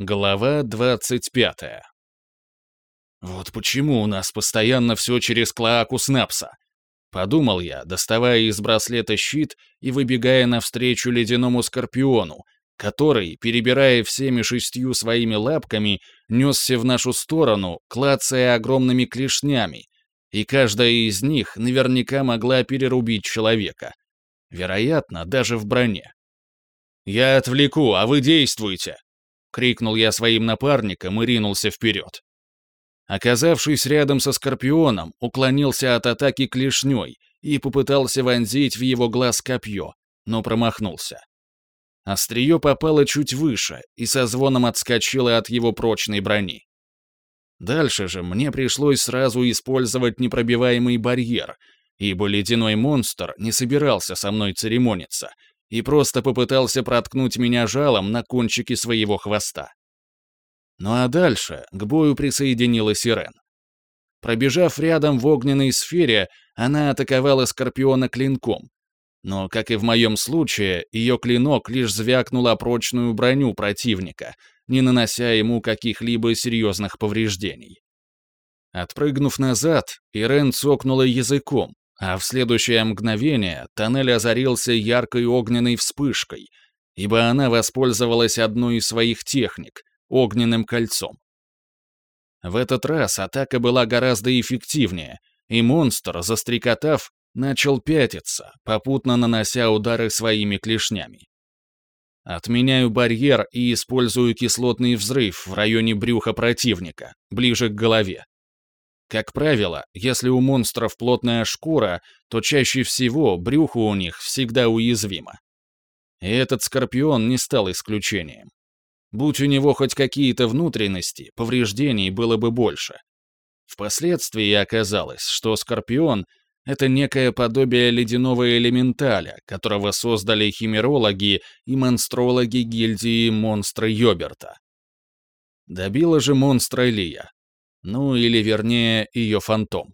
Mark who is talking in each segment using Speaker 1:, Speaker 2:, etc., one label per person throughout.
Speaker 1: Глава 25. Вот почему у нас постоянно все через клоаку Снапса. Подумал я, доставая из браслета щит и выбегая навстречу ледяному скорпиону, который, перебирая всеми шестью своими лапками, несся в нашу сторону, клацая огромными клешнями, и каждая из них наверняка могла перерубить человека. Вероятно, даже в броне. «Я отвлеку, а вы действуйте!» Крикнул я своим напарникам и ринулся вперед. Оказавшись рядом со Скорпионом, уклонился от атаки клешней и попытался вонзить в его глаз копье, но промахнулся. Острие попало чуть выше и со звоном отскочило от его прочной брони. Дальше же мне пришлось сразу использовать непробиваемый барьер, ибо ледяной монстр не собирался со мной церемониться и просто попытался проткнуть меня жалом на кончике своего хвоста. Ну а дальше к бою присоединилась Ирен. Пробежав рядом в огненной сфере, она атаковала Скорпиона клинком. Но, как и в моем случае, ее клинок лишь звякнул о прочную броню противника, не нанося ему каких-либо серьезных повреждений. Отпрыгнув назад, Ирен цокнула языком, а в следующее мгновение тоннель озарился яркой огненной вспышкой, ибо она воспользовалась одной из своих техник — огненным кольцом. В этот раз атака была гораздо эффективнее, и монстр, застрекотав, начал пятиться, попутно нанося удары своими клешнями. Отменяю барьер и использую кислотный взрыв в районе брюха противника, ближе к голове. Как правило, если у монстров плотная шкура, то чаще всего брюхо у них всегда уязвимо. И этот скорпион не стал исключением. Будь у него хоть какие-то внутренности, повреждений было бы больше. Впоследствии оказалось, что скорпион — это некое подобие ледяного элементаля, которого создали химерологи и монстрологи гильдии монстра Йоберта. Добила же монстра Лия, ну, или вернее, ее фантом.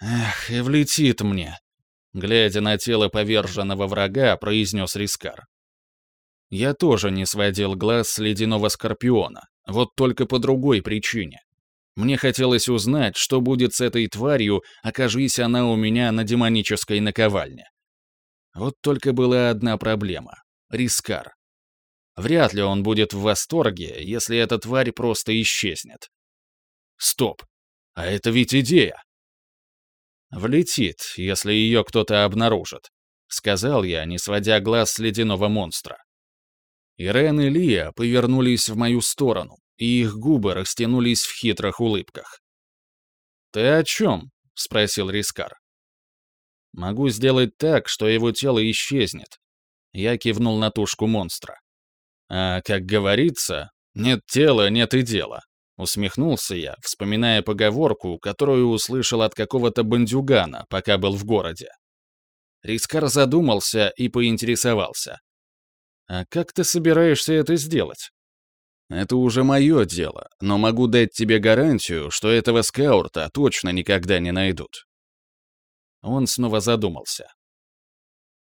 Speaker 1: «Эх, и влетит мне», — глядя на тело поверженного врага, произнес Рискар. Я тоже не сводил глаз с ледяного скорпиона, вот только по другой причине. Мне хотелось узнать, что будет с этой тварью, окажись она у меня на демонической наковальне. Вот только была одна проблема — Рискар. Вряд ли он будет в восторге, если эта тварь просто исчезнет. Стоп. А это ведь идея. Влетит, если ее кто-то обнаружит, сказал я, не сводя глаз с ледяного монстра. Ирен и Лия повернулись в мою сторону, и их губы растянулись в хитрых улыбках. «Ты о чем?» — спросил Рискар. «Могу сделать так, что его тело исчезнет». Я кивнул на тушку монстра. «А, как говорится, нет тела, нет и дела». Усмехнулся я, вспоминая поговорку, которую услышал от какого-то бандюгана, пока был в городе. Рискар задумался и поинтересовался. «А как ты собираешься это сделать?» «Это уже мое дело, но могу дать тебе гарантию, что этого скаурта точно никогда не найдут». Он снова задумался.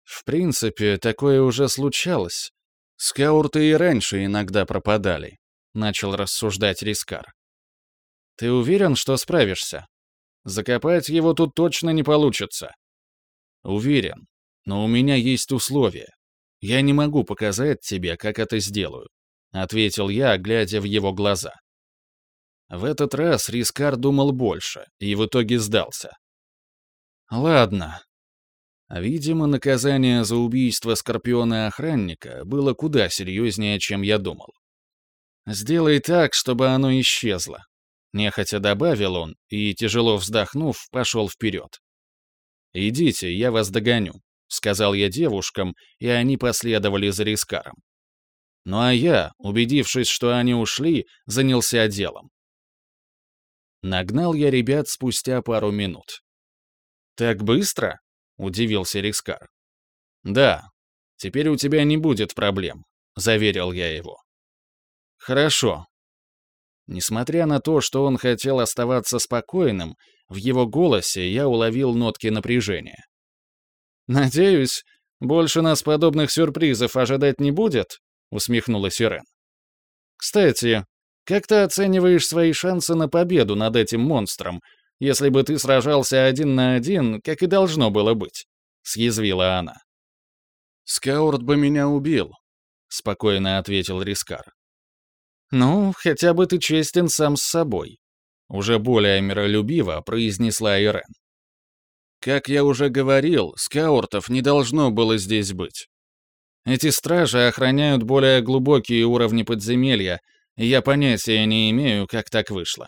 Speaker 1: «В принципе, такое уже случалось. Скаурты и раньше иногда пропадали. — начал рассуждать Рискар. «Ты уверен, что справишься? Закопать его тут точно не получится». «Уверен. Но у меня есть условия. Я не могу показать тебе, как это сделаю», — ответил я, глядя в его глаза. В этот раз Рискар думал больше и в итоге сдался. «Ладно». Видимо, наказание за убийство Скорпиона-охранника было куда серьезнее, чем я думал. Сделай так, чтобы оно исчезло. Нехотя добавил он и, тяжело вздохнув, пошел вперед. «Идите, я вас догоню», — сказал я девушкам, и они последовали за Рискаром. Ну а я, убедившись, что они ушли, занялся делом. Нагнал я ребят спустя пару минут. «Так быстро?» — удивился Рискар. «Да, теперь у тебя не будет проблем», — заверил я его. Хорошо. Несмотря на то, что он хотел оставаться спокойным, в его голосе я уловил нотки напряжения. «Надеюсь, больше нас подобных сюрпризов ожидать не будет?» — усмехнулась Ирен. Кстати, как ты оцениваешь свои шансы на победу над этим монстром, если бы ты сражался один на один, как и должно было быть?» — съязвила она. «Скаурт бы меня убил», — спокойно ответил Рискар. «Ну, хотя бы ты честен сам с собой», — уже более миролюбиво произнесла Ирен. «Как я уже говорил, скауртов не должно было здесь быть. Эти стражи охраняют более глубокие уровни подземелья, и я понятия не имею, как так вышло.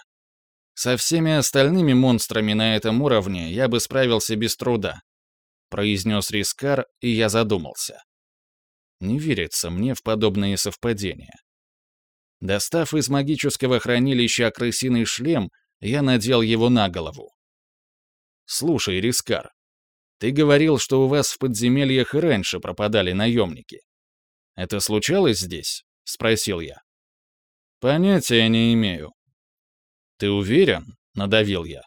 Speaker 1: Со всеми остальными монстрами на этом уровне я бы справился без труда», — произнес Рискар, и я задумался. Не верится мне в подобные совпадения. Достав из магического хранилища крысиный шлем, я надел его на голову. «Слушай, Рискар, ты говорил, что у вас в подземельях и раньше пропадали наемники. Это случалось здесь?» — спросил я. «Понятия не имею». «Ты уверен?» — надавил я.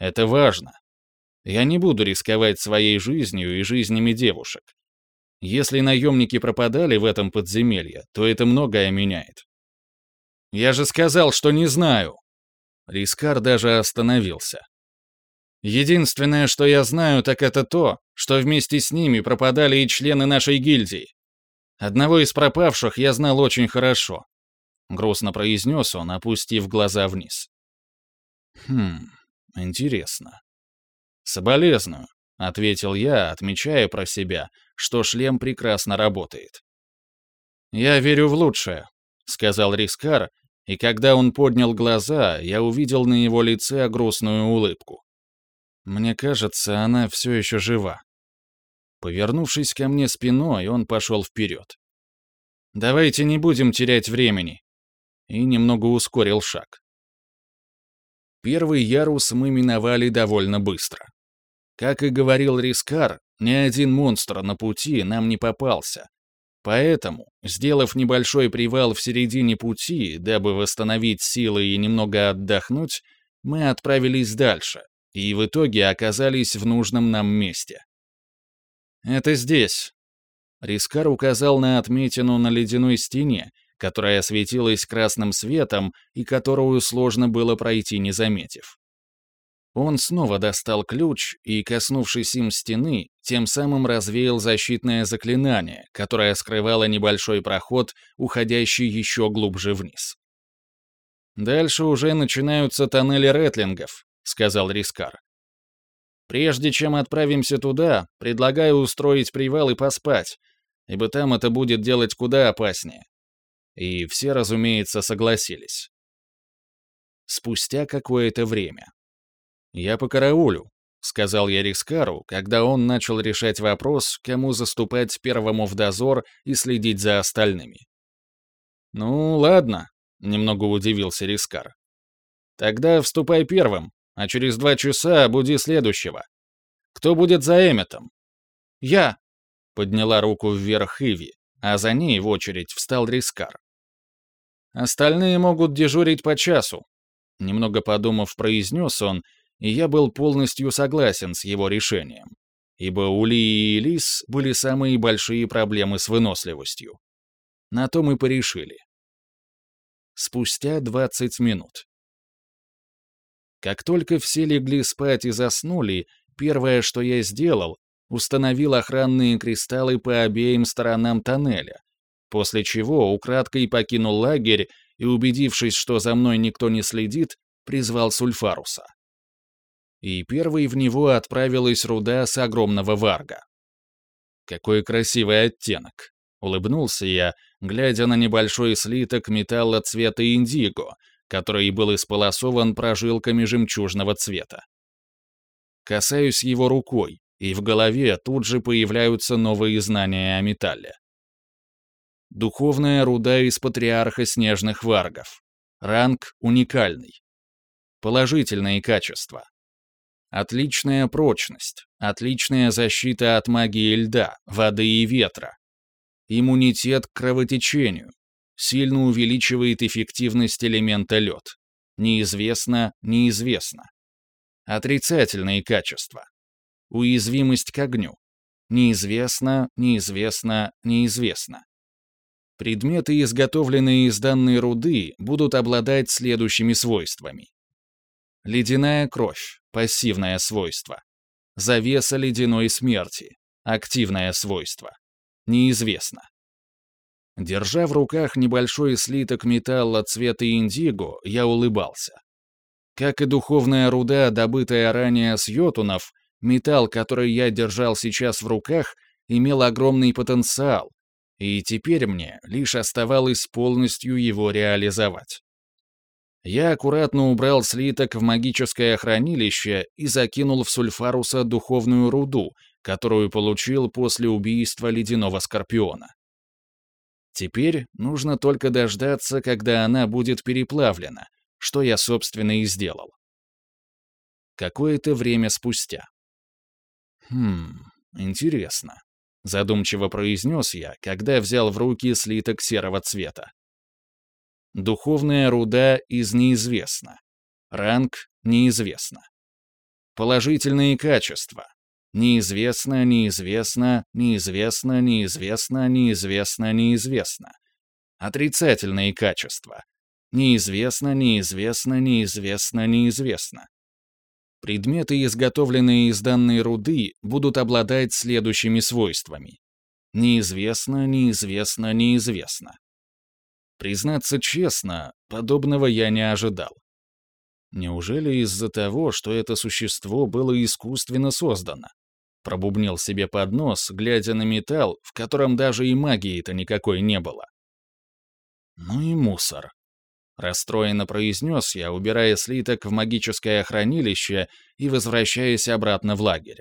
Speaker 1: «Это важно. Я не буду рисковать своей жизнью и жизнями девушек. Если наемники пропадали в этом подземелье, то это многое меняет. Я же сказал, что не знаю. Рискар даже остановился. Единственное, что я знаю, так это то, что вместе с ними пропадали и члены нашей гильдии. Одного из пропавших я знал очень хорошо. Грустно произнес он, опустив глаза вниз. Хм, интересно. Соболезную, ответил я, отмечая про себя, что шлем прекрасно работает. Я верю в лучшее, сказал Рискар и когда он поднял глаза, я увидел на его лице грустную улыбку. Мне кажется, она все еще жива. Повернувшись ко мне спиной, он пошел вперед. «Давайте не будем терять времени». И немного ускорил шаг. Первый ярус мы миновали довольно быстро. Как и говорил Рискар, ни один монстр на пути нам не попался, Поэтому, сделав небольшой привал в середине пути, дабы восстановить силы и немного отдохнуть, мы отправились дальше и в итоге оказались в нужном нам месте. «Это здесь». Рискар указал на отметину на ледяной стене, которая светилась красным светом и которую сложно было пройти, не заметив. Он снова достал ключ и, коснувшись им стены, тем самым развеял защитное заклинание, которое скрывало небольшой проход, уходящий еще глубже вниз. «Дальше уже начинаются тоннели ретлингов», — сказал Рискар. «Прежде чем отправимся туда, предлагаю устроить привал и поспать, ибо там это будет делать куда опаснее». И все, разумеется, согласились. Спустя какое-то время. «Я по караулю», — сказал я Рискару, когда он начал решать вопрос, кому заступать первому в дозор и следить за остальными. «Ну, ладно», — немного удивился Рискар. «Тогда вступай первым, а через два часа буди следующего. Кто будет за Эмметом?» «Я», — подняла руку вверх Иви, а за ней в очередь встал Рискар. «Остальные могут дежурить по часу», — немного подумав, произнес он и я был полностью согласен с его решением, ибо у Ли и Лис были самые большие проблемы с выносливостью. На то мы порешили. Спустя 20 минут. Как только все легли спать и заснули, первое, что я сделал, установил охранные кристаллы по обеим сторонам тоннеля, после чего украдкой покинул лагерь и, убедившись, что за мной никто не следит, призвал Сульфаруса и первой в него отправилась руда с огромного варга. «Какой красивый оттенок!» — улыбнулся я, глядя на небольшой слиток металла цвета индиго, который был исполосован прожилками жемчужного цвета. Касаюсь его рукой, и в голове тут же появляются новые знания о металле. Духовная руда из патриарха снежных варгов. Ранг уникальный. Положительные качества. Отличная прочность, отличная защита от магии льда, воды и ветра. Иммунитет к кровотечению. Сильно увеличивает эффективность элемента лед. Неизвестно, неизвестно. Отрицательные качества. Уязвимость к огню. Неизвестно, неизвестно, неизвестно. Предметы, изготовленные из данной руды, будут обладать следующими свойствами. Ледяная кровь – пассивное свойство. Завеса ледяной смерти – активное свойство. Неизвестно. Держа в руках небольшой слиток металла цвета индиго, я улыбался. Как и духовная руда, добытая ранее с йотунов, металл, который я держал сейчас в руках, имел огромный потенциал, и теперь мне лишь оставалось полностью его реализовать. Я аккуратно убрал слиток в магическое хранилище и закинул в сульфаруса духовную руду, которую получил после убийства ледяного скорпиона. Теперь нужно только дождаться, когда она будет переплавлена, что я, собственно, и сделал. Какое-то время спустя. Хм, интересно. Задумчиво произнес я, когда взял в руки слиток серого цвета. Духовная руда из неизвестно. Ранг неизвестно. Положительные качества. Неизвестно, неизвестно, неизвестно, неизвестно, неизвестно, неизвестно. Отрицательные качества. Неизвестно, неизвестно, неизвестно, неизвестно. Предметы, изготовленные из данной руды, будут обладать следующими свойствами. Неизвестно, неизвестно, неизвестно. Признаться честно, подобного я не ожидал. Неужели из-за того, что это существо было искусственно создано? Пробубнил себе под нос, глядя на металл, в котором даже и магии-то никакой не было. Ну и мусор. Расстроенно произнес я, убирая слиток в магическое хранилище и возвращаясь обратно в лагерь.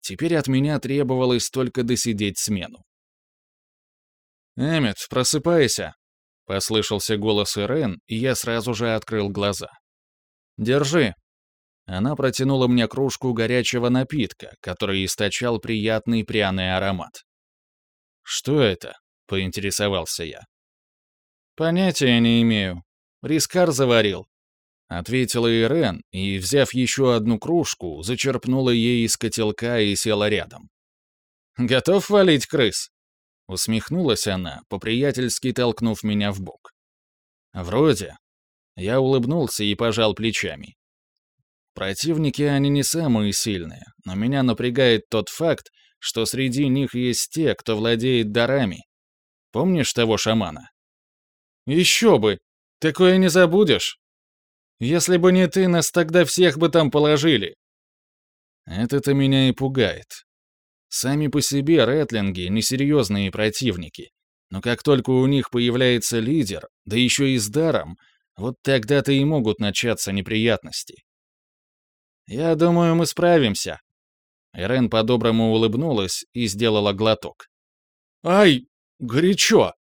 Speaker 1: Теперь от меня требовалось только досидеть смену. «Эммет, просыпайся!» — послышался голос Ирен, и я сразу же открыл глаза. «Держи!» Она протянула мне кружку горячего напитка, который источал приятный пряный аромат. «Что это?» — поинтересовался я. «Понятия не имею. Рискар заварил», — ответила Ирен и, взяв еще одну кружку, зачерпнула ей из котелка и села рядом. «Готов валить крыс?» — усмехнулась она, по-приятельски толкнув меня в бок. «Вроде». Я улыбнулся и пожал плечами. Противники они не самые сильные, но меня напрягает тот факт, что среди них есть те, кто владеет дарами. Помнишь того шамана? Еще бы! Такое не забудешь. Если бы не ты, нас тогда всех бы там положили. Это-то меня и пугает. Сами по себе ретлинги — несерьезные противники. Но как только у них появляется лидер, да еще и с даром, вот тогда-то и могут начаться неприятности. «Я думаю, мы справимся». Ирен по-доброму улыбнулась и сделала глоток. «Ай, горячо!»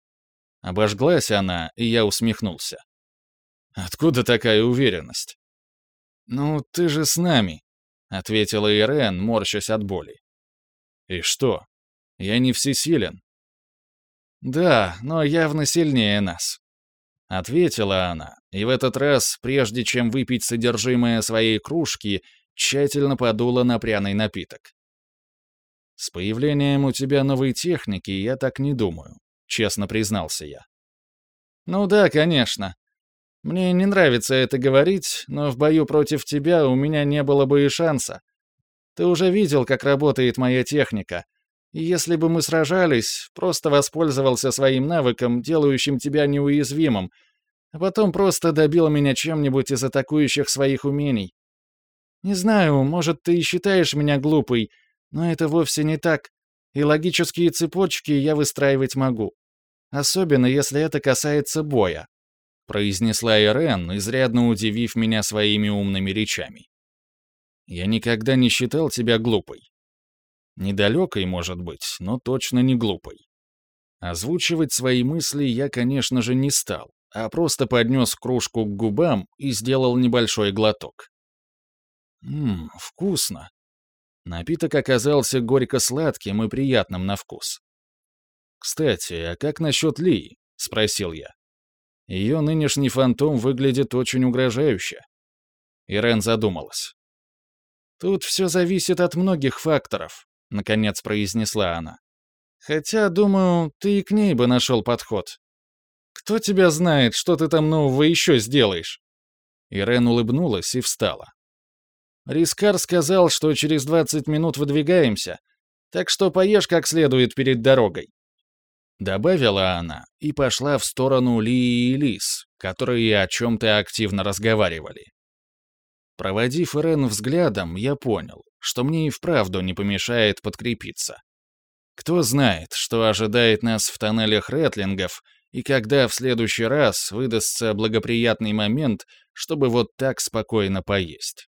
Speaker 1: Обожглась она, и я усмехнулся. «Откуда такая уверенность?» «Ну, ты же с нами», — ответила Ирен, морщась от боли. «И что? Я не всесилен?» «Да, но явно сильнее нас», — ответила она, и в этот раз, прежде чем выпить содержимое своей кружки, тщательно подула на пряный напиток. «С появлением у тебя новой техники я так не думаю», — честно признался я. «Ну да, конечно. Мне не нравится это говорить, но в бою против тебя у меня не было бы и шанса. Ты уже видел, как работает моя техника, и если бы мы сражались, просто воспользовался своим навыком, делающим тебя неуязвимым, а потом просто добил меня чем-нибудь из атакующих своих умений. Не знаю, может, ты и считаешь меня глупой, но это вовсе не так, и логические цепочки я выстраивать могу. Особенно, если это касается боя», — произнесла Ирен, изрядно удивив меня своими умными речами. «Я никогда не считал тебя глупой. Недалекой, может быть, но точно не глупой. Озвучивать свои мысли я, конечно же, не стал, а просто поднес кружку к губам и сделал небольшой глоток. Ммм, вкусно. Напиток оказался горько-сладким и приятным на вкус. «Кстати, а как насчет Ли?» — спросил я. Ее нынешний фантом выглядит очень угрожающе. Ирен задумалась. «Тут все зависит от многих факторов», — наконец произнесла она. Хотя, думаю, ты и к ней бы нашел подход. Кто тебя знает, что ты там нового еще сделаешь?» Ирен улыбнулась и встала. Рискар сказал, что через 20 минут выдвигаемся, так что поешь как следует перед дорогой. Добавила она и пошла в сторону Лии и Лис, которые о чем-то активно разговаривали. Проводив Ирен взглядом, я понял, что мне и вправду не помешает подкрепиться. Кто знает, что ожидает нас в тоннелях Ретлингов и когда в следующий раз выдастся благоприятный момент, чтобы вот так спокойно поесть.